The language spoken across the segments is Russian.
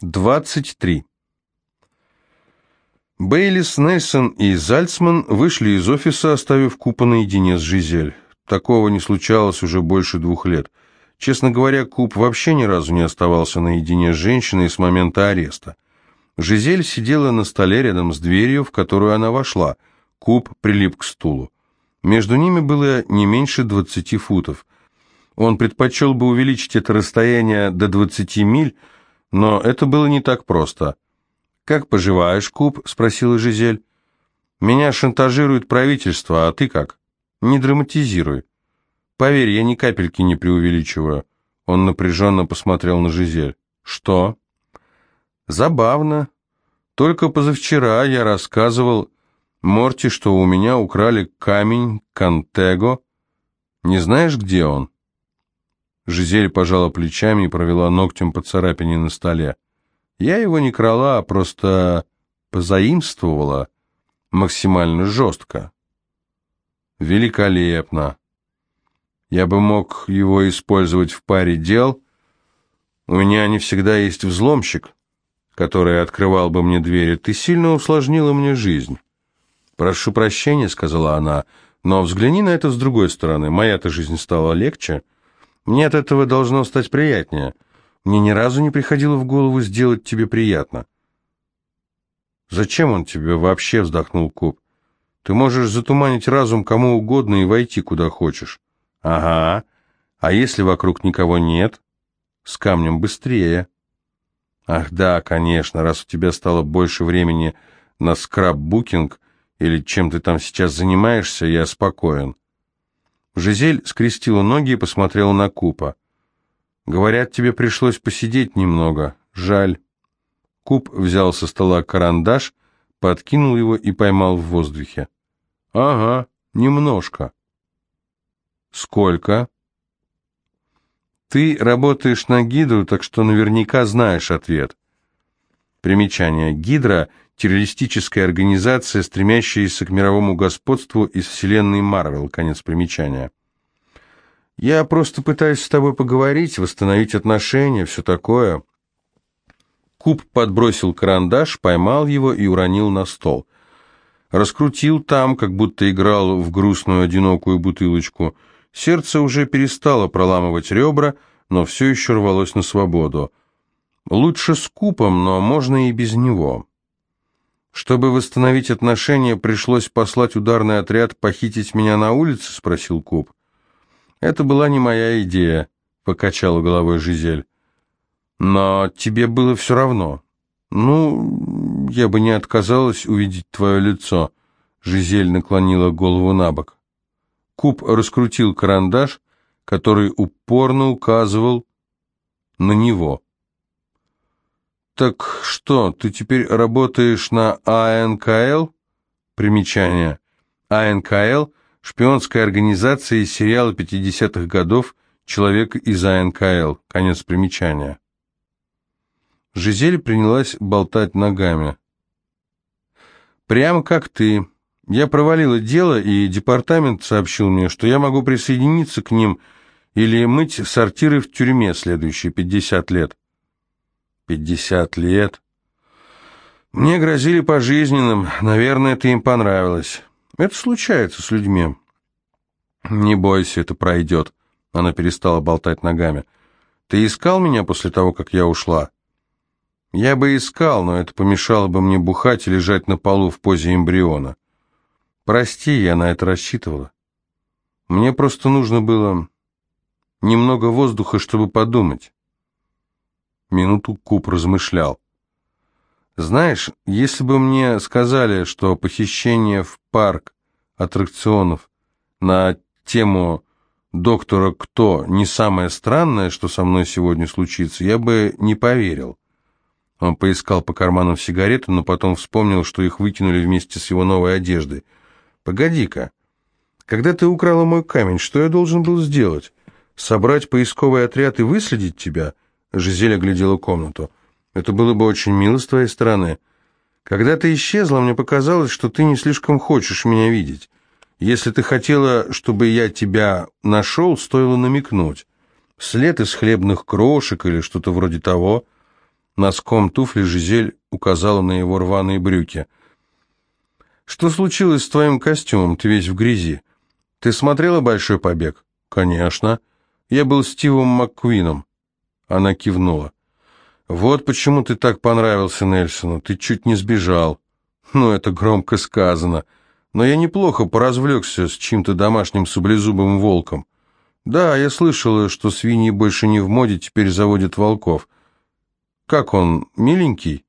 23. Бейлис, Нельсон и Зальцман вышли из офиса, оставив Купа наедине с Жизель. Такого не случалось уже больше двух лет. Честно говоря, Куп вообще ни разу не оставался наедине с женщиной с момента ареста. Жизель сидела на столе рядом с дверью, в которую она вошла. Куб прилип к стулу. Между ними было не меньше 20 футов. Он предпочел бы увеличить это расстояние до 20 миль, но это было не так просто. «Как поживаешь, Куб?» — спросила Жизель. «Меня шантажирует правительство, а ты как?» «Не драматизируй. Поверь, я ни капельки не преувеличиваю». Он напряженно посмотрел на Жизель. «Что?» «Забавно. Только позавчера я рассказывал Морти, что у меня украли камень Кантего. Не знаешь, где он?» Жизель пожала плечами и провела ногтем по царапине на столе. Я его не крала, а просто позаимствовала максимально жестко. Великолепно. Я бы мог его использовать в паре дел. У меня не всегда есть взломщик, который открывал бы мне двери. Ты сильно усложнила мне жизнь. «Прошу прощения», — сказала она, — «но взгляни на это с другой стороны. Моя-то жизнь стала легче». Мне от этого должно стать приятнее. Мне ни разу не приходило в голову сделать тебе приятно. Зачем он тебе вообще, вздохнул Куб. Ты можешь затуманить разум кому угодно и войти куда хочешь. Ага. А если вокруг никого нет? С камнем быстрее. Ах да, конечно, раз у тебя стало больше времени на скраббукинг или чем ты там сейчас занимаешься, я спокоен. Жизель скрестила ноги и посмотрела на Купа. «Говорят, тебе пришлось посидеть немного. Жаль». Куп взял со стола карандаш, подкинул его и поймал в воздухе. «Ага, немножко». «Сколько?» «Ты работаешь на Гидру, так что наверняка знаешь ответ». Примечание. Гидра – террористическая организация, стремящаяся к мировому господству из вселенной Марвел. Конец примечания. Я просто пытаюсь с тобой поговорить, восстановить отношения, все такое. Куб подбросил карандаш, поймал его и уронил на стол. Раскрутил там, как будто играл в грустную одинокую бутылочку. Сердце уже перестало проламывать ребра, но все еще рвалось на свободу. Лучше с купом, но можно и без него. «Чтобы восстановить отношения, пришлось послать ударный отряд похитить меня на улице?» — спросил Куб. «Это была не моя идея», — покачала головой Жизель. «Но тебе было все равно». «Ну, я бы не отказалась увидеть твое лицо», — Жизель наклонила голову на бок. Куб раскрутил карандаш, который упорно указывал на него. «Так что, ты теперь работаешь на АНКЛ?» Примечание. АНКЛ – шпионская организация из сериала 50-х годов «Человек из АНКЛ». Конец примечания. Жизель принялась болтать ногами. «Прямо как ты. Я провалила дело, и департамент сообщил мне, что я могу присоединиться к ним или мыть сортиры в тюрьме следующие 50 лет». Пятьдесят лет. Мне грозили пожизненным, наверное, это им понравилось. Это случается с людьми. Не бойся, это пройдет. Она перестала болтать ногами. Ты искал меня после того, как я ушла? Я бы искал, но это помешало бы мне бухать и лежать на полу в позе эмбриона. Прости, я на это рассчитывала. Мне просто нужно было немного воздуха, чтобы подумать. Минуту Куб размышлял. «Знаешь, если бы мне сказали, что похищение в парк аттракционов на тему «Доктора Кто» не самое странное, что со мной сегодня случится, я бы не поверил». Он поискал по карманам сигареты, но потом вспомнил, что их выкинули вместе с его новой одеждой. «Погоди-ка, когда ты украла мой камень, что я должен был сделать? Собрать поисковый отряд и выследить тебя?» Жизель оглядела комнату. «Это было бы очень мило с твоей стороны. Когда ты исчезла, мне показалось, что ты не слишком хочешь меня видеть. Если ты хотела, чтобы я тебя нашел, стоило намекнуть. След из хлебных крошек или что-то вроде того. Носком туфли Жизель указала на его рваные брюки. «Что случилось с твоим костюмом? Ты весь в грязи. Ты смотрела «Большой побег»?» «Конечно. Я был Стивом МакКуином». Она кивнула. «Вот почему ты так понравился Нельсону. Ты чуть не сбежал». «Ну, это громко сказано. Но я неплохо поразвлекся с чьим-то домашним саблезубым волком. Да, я слышала, что свиньи больше не в моде, теперь заводят волков. Как он, миленький?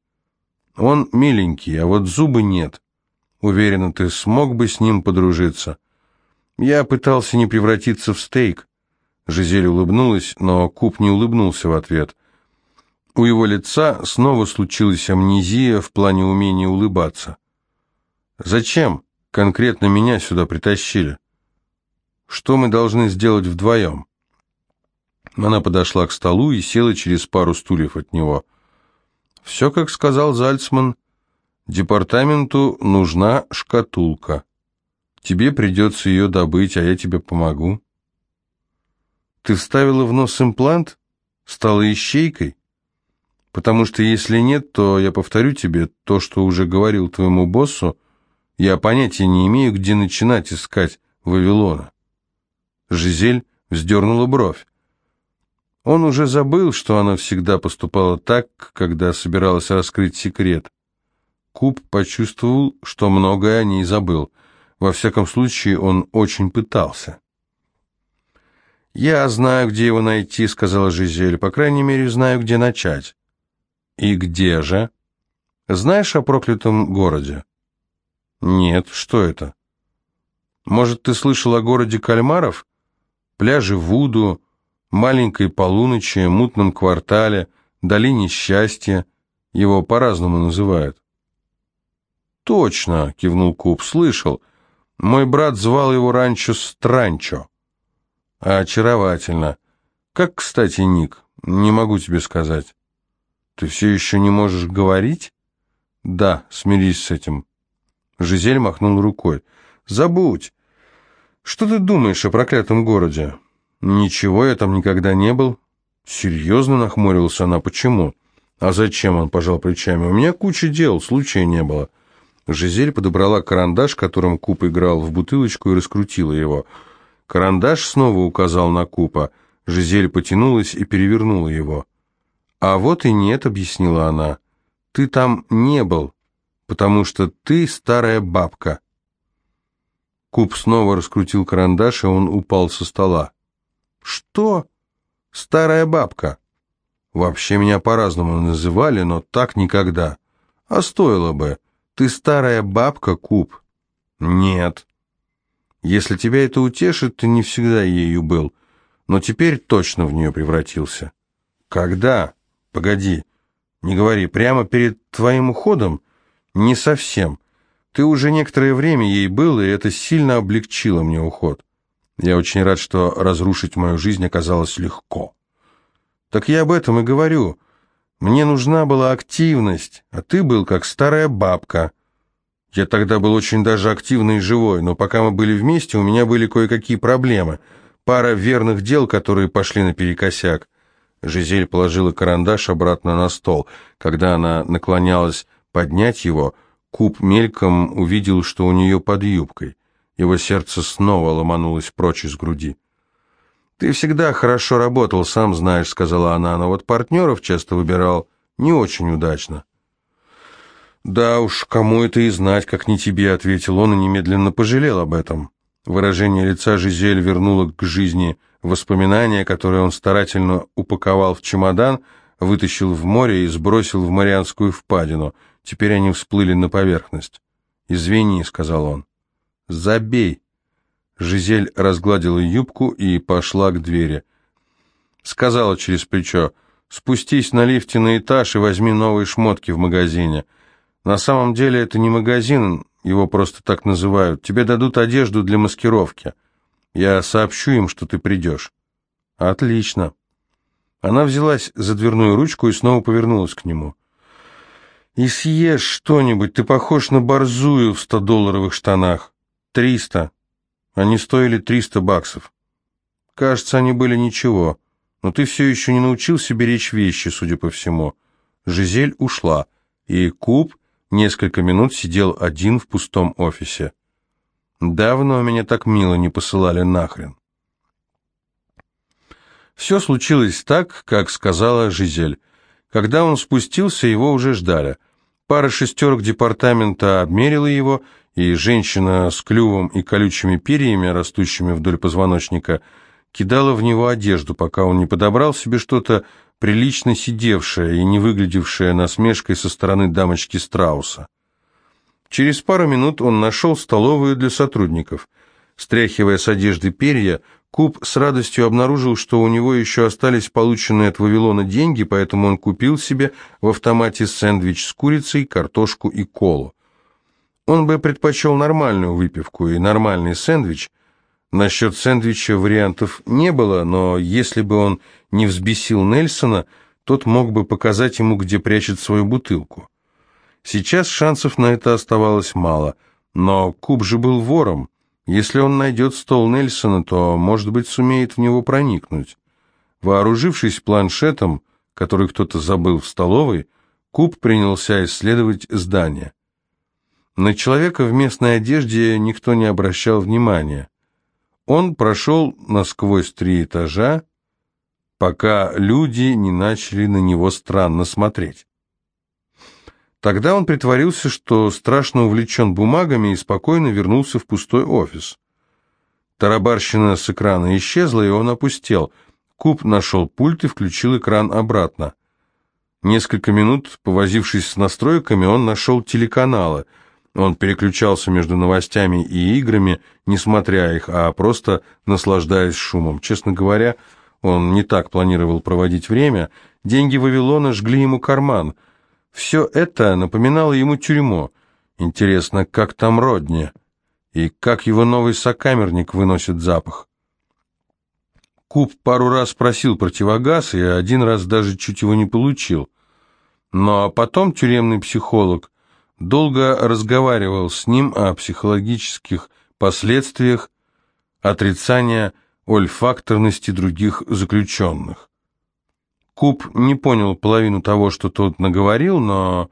Он миленький, а вот зубы нет. Уверена, ты смог бы с ним подружиться. Я пытался не превратиться в стейк. Жизель улыбнулась, но Куб не улыбнулся в ответ. У его лица снова случилась амнезия в плане умения улыбаться. «Зачем конкретно меня сюда притащили? Что мы должны сделать вдвоем?» Она подошла к столу и села через пару стульев от него. «Все, как сказал Зальцман, департаменту нужна шкатулка. Тебе придется ее добыть, а я тебе помогу». «Ты вставила в нос имплант? Стала ищейкой?» «Потому что если нет, то я повторю тебе то, что уже говорил твоему боссу, я понятия не имею, где начинать искать Вавилона». Жизель вздернула бровь. Он уже забыл, что она всегда поступала так, когда собиралась раскрыть секрет. Куб почувствовал, что многое о ней забыл. Во всяком случае, он очень пытался. «Я знаю, где его найти», — сказала Жизель. «По крайней мере, знаю, где начать». «И где же?» «Знаешь о проклятом городе?» «Нет, что это?» «Может, ты слышал о городе Кальмаров? Пляже Вуду, маленькой полуночи, мутном квартале, долине счастья. Его по-разному называют. «Точно», — кивнул Куб, — «слышал. Мой брат звал его ранчо Странчо». «Очаровательно. Как, кстати, Ник? Не могу тебе сказать». «Ты все еще не можешь говорить?» «Да, смирись с этим». Жизель махнул рукой. «Забудь. Что ты думаешь о проклятом городе?» «Ничего, я там никогда не был». «Серьезно?» — нахмурился она. «Почему?» «А зачем?» — он пожал плечами. «У меня куча дел, случая не было». Жизель подобрала карандаш, которым Куп играл в бутылочку, и раскрутила его. Карандаш снова указал на Купа. Жизель потянулась и перевернула его. «А вот и нет», — объяснила она. «Ты там не был, потому что ты старая бабка». Куб снова раскрутил карандаш, и он упал со стола. «Что?» «Старая бабка». «Вообще меня по-разному называли, но так никогда. А стоило бы. Ты старая бабка, Куб». «Нет». «Если тебя это утешит, ты не всегда ею был, но теперь точно в нее превратился». «Когда?» «Погоди. Не говори. Прямо перед твоим уходом?» «Не совсем. Ты уже некоторое время ей был, и это сильно облегчило мне уход». Я очень рад, что разрушить мою жизнь оказалось легко. Так я об этом и говорю. Мне нужна была активность, а ты был как старая бабка. Я тогда был очень даже активный и живой, но пока мы были вместе, у меня были кое-какие проблемы. Пара верных дел, которые пошли наперекосяк. Жизель положила карандаш обратно на стол. Когда она наклонялась поднять его, Куб мельком увидел, что у нее под юбкой. Его сердце снова ломанулось прочь из груди. «Ты всегда хорошо работал, сам знаешь», — сказала она, «но вот партнеров часто выбирал не очень удачно». «Да уж, кому это и знать, как не тебе», — ответил он и немедленно пожалел об этом. Выражение лица Жизель вернуло к жизни воспоминания, которые он старательно упаковал в чемодан, вытащил в море и сбросил в Марианскую впадину. Теперь они всплыли на поверхность. «Извини», — сказал он. «Забей!» Жизель разгладила юбку и пошла к двери. Сказала через плечо, «Спустись на лифте на этаж и возьми новые шмотки в магазине. На самом деле это не магазин, его просто так называют. Тебе дадут одежду для маскировки. Я сообщу им, что ты придешь». «Отлично». Она взялась за дверную ручку и снова повернулась к нему. «И съешь что-нибудь, ты похож на борзую в стодолларовых штанах». Триста. Они стоили триста баксов. Кажется, они были ничего. Но ты все еще не научился беречь вещи, судя по всему. Жизель ушла, и Куб несколько минут сидел один в пустом офисе. Давно меня так мило не посылали нахрен. Все случилось так, как сказала Жизель. Когда он спустился, его уже ждали. Пара шестерок департамента обмерила его, и женщина с клювом и колючими перьями, растущими вдоль позвоночника, кидала в него одежду, пока он не подобрал себе что-то прилично сидевшее и не выглядевшее насмешкой со стороны дамочки Страуса. Через пару минут он нашел столовую для сотрудников. Стряхивая с одежды перья, Куб с радостью обнаружил, что у него еще остались полученные от Вавилона деньги, поэтому он купил себе в автомате сэндвич с курицей, картошку и колу. Он бы предпочел нормальную выпивку и нормальный сэндвич. Насчет сэндвича вариантов не было, но если бы он не взбесил Нельсона, тот мог бы показать ему, где прячет свою бутылку. Сейчас шансов на это оставалось мало, но Куб же был вором. Если он найдет стол Нельсона, то, может быть, сумеет в него проникнуть. Вооружившись планшетом, который кто-то забыл в столовой, Куб принялся исследовать здание. На человека в местной одежде никто не обращал внимания. Он прошел насквозь три этажа, пока люди не начали на него странно смотреть. Тогда он притворился, что страшно увлечен бумагами и спокойно вернулся в пустой офис. Тарабарщина с экрана исчезла, и он опустел. Куб нашел пульт и включил экран обратно. Несколько минут, повозившись с настройками, он нашел телеканалы. Он переключался между новостями и играми, не смотря их, а просто наслаждаясь шумом. Честно говоря, он не так планировал проводить время. Деньги Вавилона жгли ему карман — все это напоминало ему тюрьму. Интересно, как там Родни? И как его новый сокамерник выносит запах? Куб пару раз просил противогаз, и один раз даже чуть его не получил. Но потом тюремный психолог долго разговаривал с ним о психологических последствиях отрицания ольфакторности других заключенных. Куб не понял половину того, что тот наговорил, но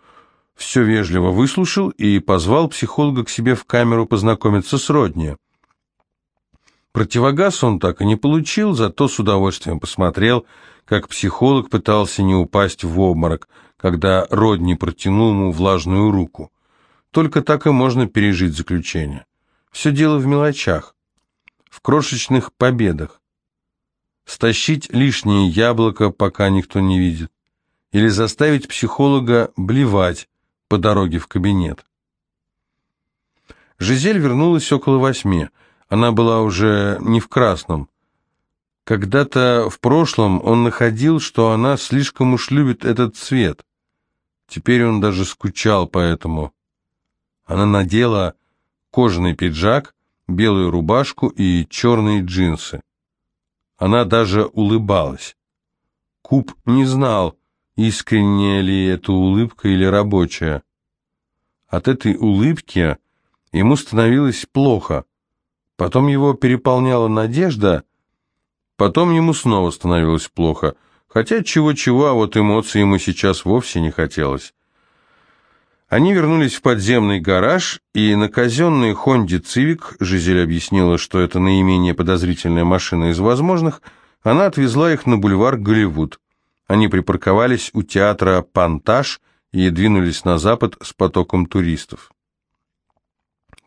все вежливо выслушал и позвал психолога к себе в камеру познакомиться с Родни. Противогаз он так и не получил, зато с удовольствием посмотрел, как психолог пытался не упасть в обморок, когда Родни протянул ему влажную руку. Только так и можно пережить заключение. Все дело в мелочах, в крошечных победах стащить лишнее яблоко, пока никто не видит, или заставить психолога блевать по дороге в кабинет. Жизель вернулась около восьми. Она была уже не в красном. Когда-то в прошлом он находил, что она слишком уж любит этот цвет. Теперь он даже скучал по этому. Она надела кожаный пиджак, белую рубашку и черные джинсы. Она даже улыбалась. Куб не знал, искренняя ли это улыбка или рабочая. От этой улыбки ему становилось плохо. Потом его переполняла надежда, потом ему снова становилось плохо. Хотя чего-чего, а вот эмоций ему сейчас вовсе не хотелось. Они вернулись в подземный гараж, и на казенной «Хонде Цивик» Жизель объяснила, что это наименее подозрительная машина из возможных, она отвезла их на бульвар Голливуд. Они припарковались у театра «Пантаж» и двинулись на запад с потоком туристов.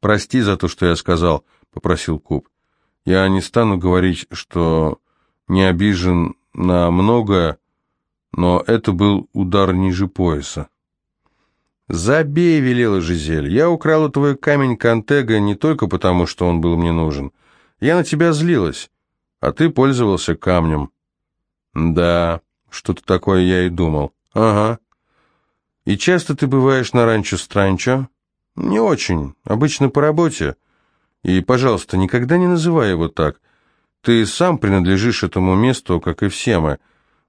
«Прости за то, что я сказал», — попросил Куб. «Я не стану говорить, что не обижен на многое, но это был удар ниже пояса». «Забей», — велела Жизель, — «я украла твой камень Кантега не только потому, что он был мне нужен. Я на тебя злилась, а ты пользовался камнем». «Да, что-то такое я и думал». «Ага». «И часто ты бываешь на ранчо Странчо?» «Не очень, обычно по работе. И, пожалуйста, никогда не называй его так. Ты сам принадлежишь этому месту, как и все мы».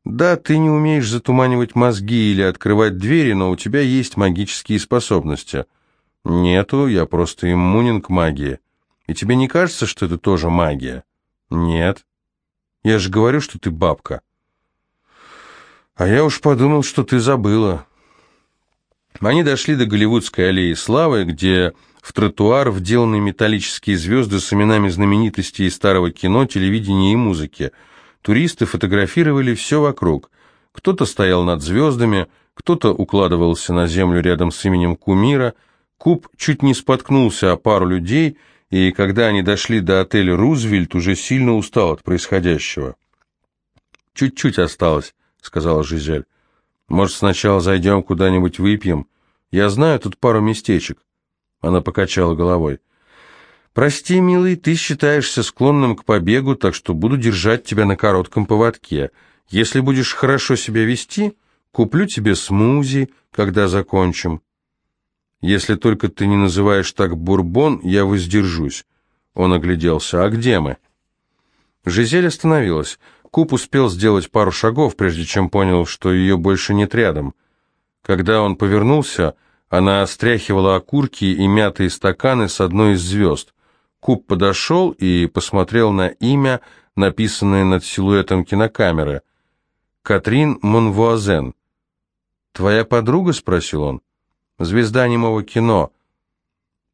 Да, ты не умеешь затуманивать мозги или открывать двери, но у тебя есть магические способности. Нету, я просто иммунен к магии. И тебе не кажется, что это тоже магия? Нет. Я же говорю, что ты бабка. «А я уж подумал, что ты забыла». Они дошли до Голливудской аллеи славы, где в тротуар вделаны металлические звезды с именами знаменитостей из старого кино, телевидения и музыки. Туристы фотографировали все вокруг. Кто-то стоял над звездами, кто-то укладывался на землю рядом с именем кумира. Куб чуть не споткнулся о пару людей, и когда они дошли до отеля «Рузвельт», уже сильно устал от происходящего. «Чуть-чуть осталось», — сказала Жизель. «Может, сначала зайдем куда-нибудь выпьем? Я знаю тут пару местечек». Она покачала головой. «Прости, милый, ты считаешься склонным к побегу, так что буду держать тебя на коротком поводке. Если будешь хорошо себя вести, куплю тебе смузи, когда закончим. Если только ты не называешь так бурбон, я воздержусь». Он огляделся. «А где мы?» Жизель остановилась. Куб успел сделать пару шагов, прежде чем понял, что ее больше нет рядом. Когда он повернулся, она стряхивала окурки и мятые стаканы с одной из звезд. Куб подошел и посмотрел на имя, написанное над силуэтом кинокамеры. «Катрин Монвуазен». «Твоя подруга?» — спросил он. «Звезда немого кино.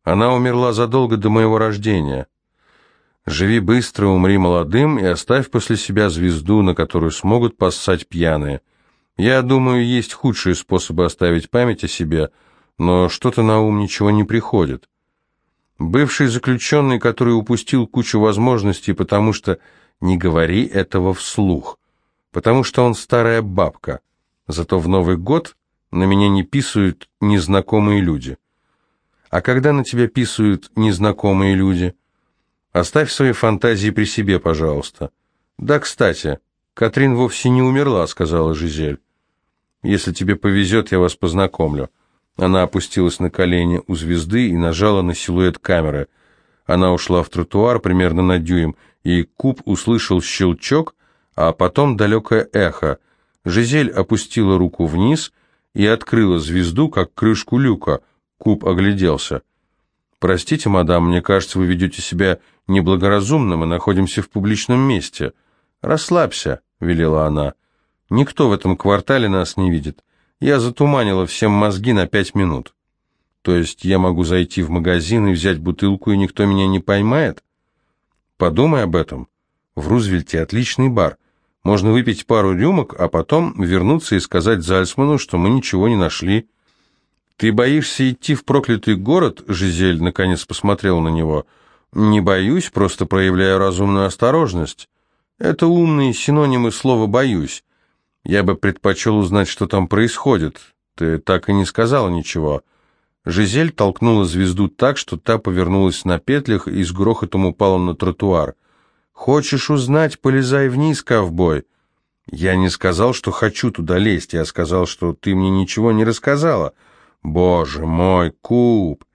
Она умерла задолго до моего рождения. Живи быстро, умри молодым и оставь после себя звезду, на которую смогут поссать пьяные. Я думаю, есть худшие способы оставить память о себе — но что-то на ум ничего не приходит. Бывший заключенный, который упустил кучу возможностей, потому что не говори этого вслух, потому что он старая бабка. Зато в Новый год на меня не писают незнакомые люди. А когда на тебя писают незнакомые люди? Оставь свои фантазии при себе, пожалуйста. Да, кстати, Катрин вовсе не умерла, сказала Жизель. Если тебе повезет, я вас познакомлю. Она опустилась на колени у звезды и нажала на силуэт камеры. Она ушла в тротуар примерно на дюйм, и Куб услышал щелчок, а потом далекое эхо. Жизель опустила руку вниз и открыла звезду, как крышку люка. Куб огляделся. «Простите, мадам, мне кажется, вы ведете себя неблагоразумно, мы находимся в публичном месте». «Расслабься», — велела она. «Никто в этом квартале нас не видит. Я затуманила всем мозги на пять минут. То есть я могу зайти в магазин и взять бутылку, и никто меня не поймает? Подумай об этом. В Рузвельте отличный бар. Можно выпить пару рюмок, а потом вернуться и сказать Зальцману, что мы ничего не нашли. Ты боишься идти в проклятый город? Жизель наконец посмотрел на него. Не боюсь, просто проявляю разумную осторожность. Это умные синонимы слова «боюсь». Я бы предпочел узнать, что там происходит. Ты так и не сказала ничего. Жизель толкнула звезду так, что та повернулась на петлях и с грохотом упала на тротуар. «Хочешь узнать? Полезай вниз, ковбой!» «Я не сказал, что хочу туда лезть. Я сказал, что ты мне ничего не рассказала». «Боже мой, Куб!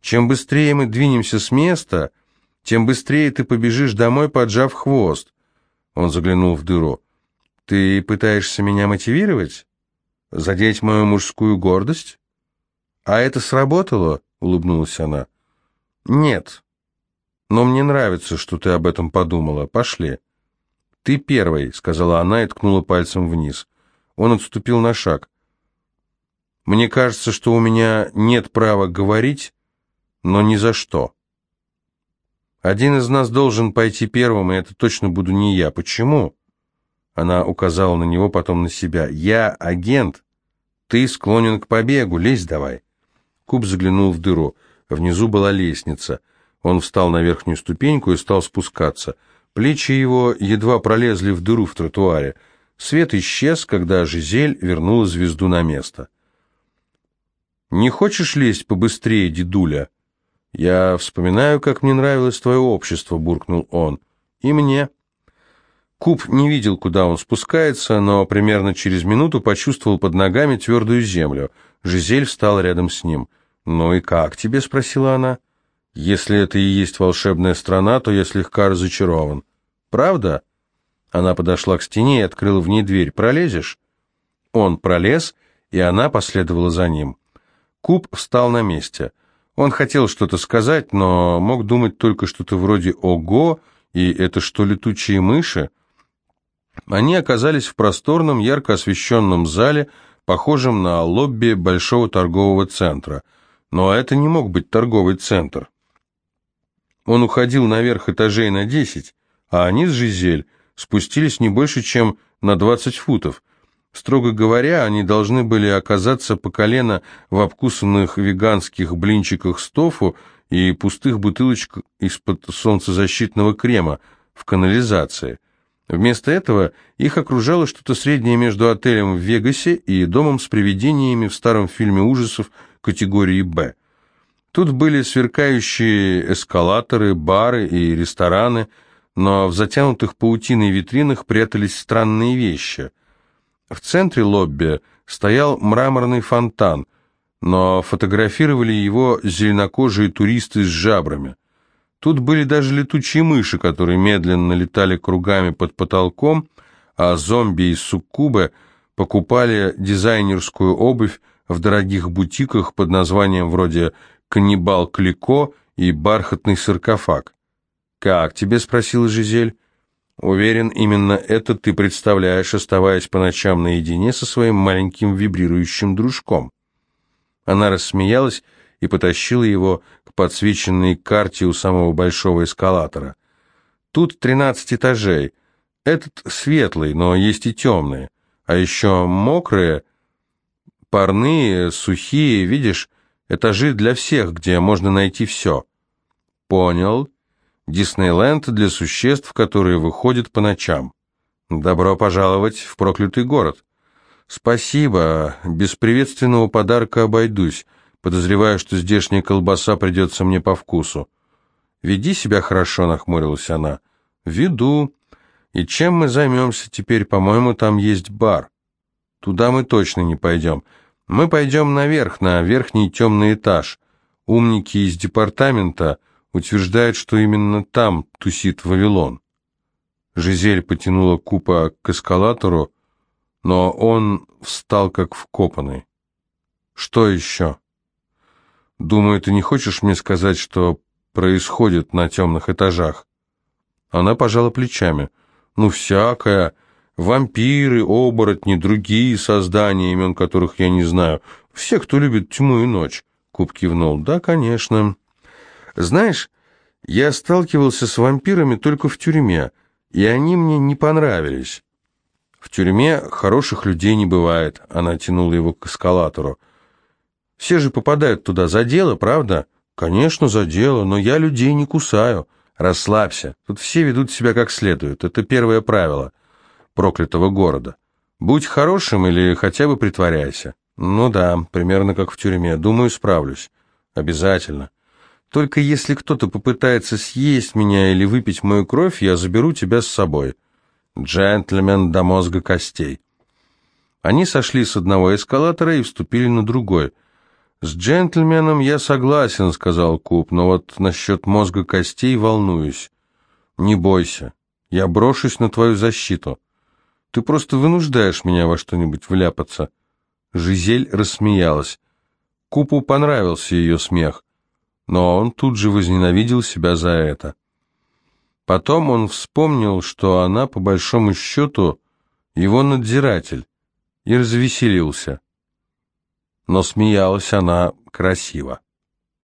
Чем быстрее мы двинемся с места, тем быстрее ты побежишь домой, поджав хвост». Он заглянул в дыру. Ты пытаешься меня мотивировать? Задеть мою мужскую гордость? А это сработало? Улыбнулась она. Нет. Но мне нравится, что ты об этом подумала. Пошли. Ты первый, сказала она и ткнула пальцем вниз. Он отступил на шаг. Мне кажется, что у меня нет права говорить, но ни за что. Один из нас должен пойти первым, и это точно буду не я. Почему? Она указала на него, потом на себя. «Я агент. Ты склонен к побегу. Лезь давай». Куб заглянул в дыру. Внизу была лестница. Он встал на верхнюю ступеньку и стал спускаться. Плечи его едва пролезли в дыру в тротуаре. Свет исчез, когда Жизель вернула звезду на место. «Не хочешь лезть побыстрее, дедуля?» «Я вспоминаю, как мне нравилось твое общество», — буркнул он. «И мне». Куб не видел, куда он спускается, но примерно через минуту почувствовал под ногами твердую землю. Жизель встала рядом с ним. «Ну и как тебе?» — спросила она. «Если это и есть волшебная страна, то я слегка разочарован». «Правда?» Она подошла к стене и открыла в ней дверь. «Пролезешь?» Он пролез, и она последовала за ним. Куб встал на месте. Он хотел что-то сказать, но мог думать только что-то вроде «Ого!» и «Это что, летучие мыши?» Они оказались в просторном, ярко освещенном зале, похожем на лобби большого торгового центра. Но это не мог быть торговый центр. Он уходил наверх этажей на десять, а они с Жизель спустились не больше, чем на двадцать футов. Строго говоря, они должны были оказаться по колено в обкусанных веганских блинчиках с тофу и пустых бутылочках из-под солнцезащитного крема в канализации. Вместо этого их окружало что-то среднее между отелем в Вегасе и домом с привидениями в старом фильме ужасов категории «Б». Тут были сверкающие эскалаторы, бары и рестораны, но в затянутых паутиной витринах прятались странные вещи. В центре лобби стоял мраморный фонтан, но фотографировали его зеленокожие туристы с жабрами. Тут были даже летучие мыши, которые медленно летали кругами под потолком, а зомби из суккубы покупали дизайнерскую обувь в дорогих бутиках под названием вроде «Каннибал Клико» и «Бархатный саркофаг». «Как тебе?» — спросила Жизель. «Уверен, именно это ты представляешь, оставаясь по ночам наедине со своим маленьким вибрирующим дружком». Она рассмеялась и потащила его подсвеченной карте у самого большого эскалатора. Тут тринадцать этажей. Этот светлый, но есть и темные. А еще мокрые, парные, сухие, видишь, этажи для всех, где можно найти все. Понял. Диснейленд для существ, которые выходят по ночам. Добро пожаловать в проклятый город. Спасибо, без приветственного подарка обойдусь. Подозреваю, что здешняя колбаса придется мне по вкусу. «Веди себя хорошо», — нахмурилась она. «Веду. И чем мы займемся теперь? По-моему, там есть бар. Туда мы точно не пойдем. Мы пойдем наверх, на верхний темный этаж. Умники из департамента утверждают, что именно там тусит Вавилон». Жизель потянула Купа к эскалатору, но он встал как вкопанный. «Что еще?» Думаю, ты не хочешь мне сказать, что происходит на темных этажах?» Она пожала плечами. «Ну, всякое. Вампиры, оборотни, другие создания, имен которых я не знаю. Все, кто любит тьму и ночь». Куб кивнул. «Да, конечно. Знаешь, я сталкивался с вампирами только в тюрьме, и они мне не понравились». «В тюрьме хороших людей не бывает», — она тянула его к эскалатору. Все же попадают туда за дело, правда? Конечно, за дело, но я людей не кусаю. Расслабься. Тут все ведут себя как следует. Это первое правило проклятого города. Будь хорошим или хотя бы притворяйся. Ну да, примерно как в тюрьме. Думаю, справлюсь. Обязательно. Только если кто-то попытается съесть меня или выпить мою кровь, я заберу тебя с собой. Джентльмен до мозга костей. Они сошли с одного эскалатора и вступили на другой – «С джентльменом я согласен», — сказал Куб, «но вот насчет мозга костей волнуюсь. Не бойся, я брошусь на твою защиту. Ты просто вынуждаешь меня во что-нибудь вляпаться». Жизель рассмеялась. Купу понравился ее смех, но он тут же возненавидел себя за это. Потом он вспомнил, что она, по большому счету, его надзиратель, и развеселился но смеялась она красиво.